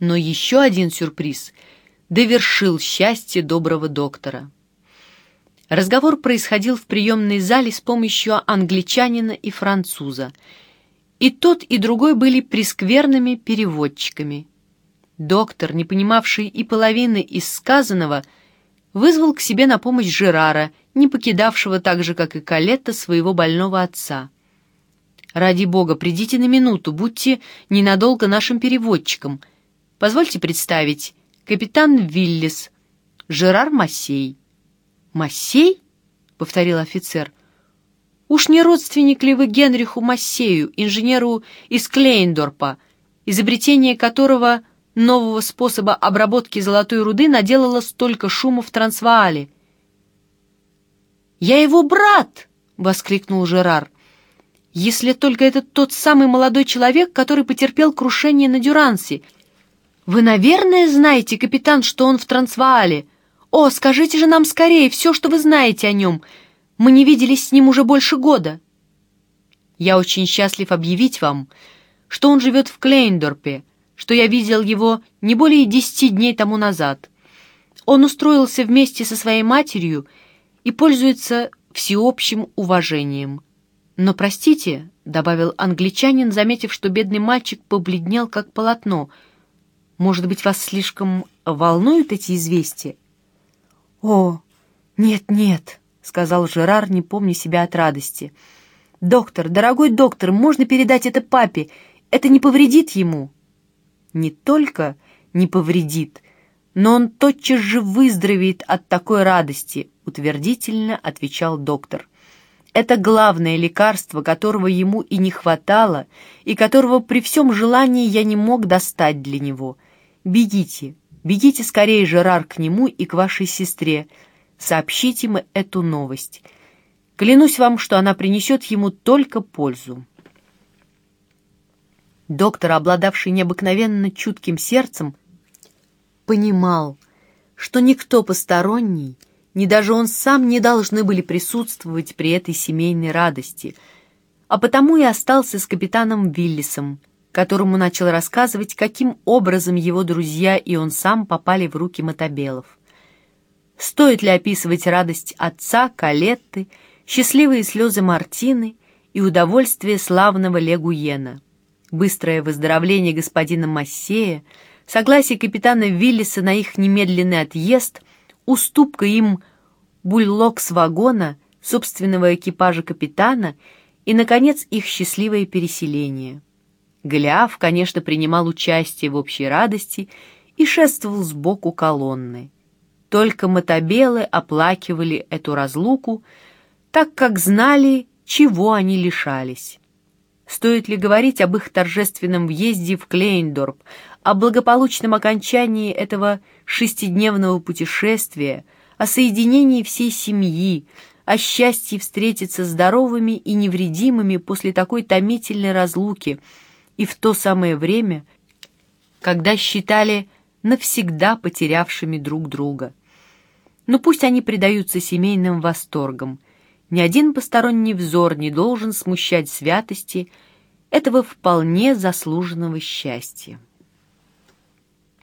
Но еще один сюрприз довершил счастье доброго доктора. Разговор происходил в приемной зале с помощью англичанина и француза. И тот, и другой были прескверными переводчиками. Доктор, не понимавший и половины из сказанного, вызвал к себе на помощь Жерара, не покидавшего так же, как и Калетта, своего больного отца. «Ради бога, придите на минуту, будьте ненадолго нашим переводчиком. Позвольте представить, капитан Виллис, Жерар Массей». «Массей?» — повторил офицер. «Уж не родственник ли вы Генриху Массею, инженеру из Клейндорпа, изобретение которого нового способа обработки золотой руды наделало столько шума в Трансваале?» «Я его брат!» — воскликнул Жерар. «Если только это тот самый молодой человек, который потерпел крушение на Дюрансе. Вы, наверное, знаете, капитан, что он в Трансваале. «О, скажите же нам скорее все, что вы знаете о нем. Мы не виделись с ним уже больше года». «Я очень счастлив объявить вам, что он живет в Клейндорпе, что я видел его не более десяти дней тому назад. Он устроился вместе со своей матерью и пользуется всеобщим уважением. Но, простите, — добавил англичанин, заметив, что бедный мальчик побледнел, как полотно, — может быть, вас слишком волнуют эти известия? «О, нет-нет», — сказал Жерар, не помня себя от радости. «Доктор, дорогой доктор, можно передать это папе? Это не повредит ему?» «Не только не повредит, но он тотчас же выздоровеет от такой радости», — утвердительно отвечал доктор. «Это главное лекарство, которого ему и не хватало, и которого при всем желании я не мог достать для него. Бегите, Бегите скорее, Жерар, к нему и к вашей сестре. Сообщите им эту новость. Клянусь вам, что она принесет ему только пользу. Доктор, обладавший необыкновенно чутким сердцем, понимал, что никто посторонний, ни даже он сам не должны были присутствовать при этой семейной радости, а потому и остался с капитаном Виллисом, которому начал рассказывать, каким образом его друзья и он сам попали в руки мотобелов. Стоит ли описывать радость отца, Калетты, счастливые слезы Мартины и удовольствие славного Легуена, быстрое выздоровление господина Массея, согласие капитана Виллиса на их немедленный отъезд, уступка им бульлок-с-вагона, собственного экипажа капитана и, наконец, их счастливое переселение — Голиаф, конечно, принимал участие в общей радости и шествовал сбоку колонны. Только мотобелы оплакивали эту разлуку, так как знали, чего они лишались. Стоит ли говорить об их торжественном въезде в Клейндорп, о благополучном окончании этого шестидневного путешествия, о соединении всей семьи, о счастье встретиться здоровыми и невредимыми после такой томительной разлуки — и в то самое время, когда считали навсегда потерявшими друг друга. Но пусть они предаются семейным восторгам, ни один посторонний взор не должен смущать святости этого вполне заслуженного счастья.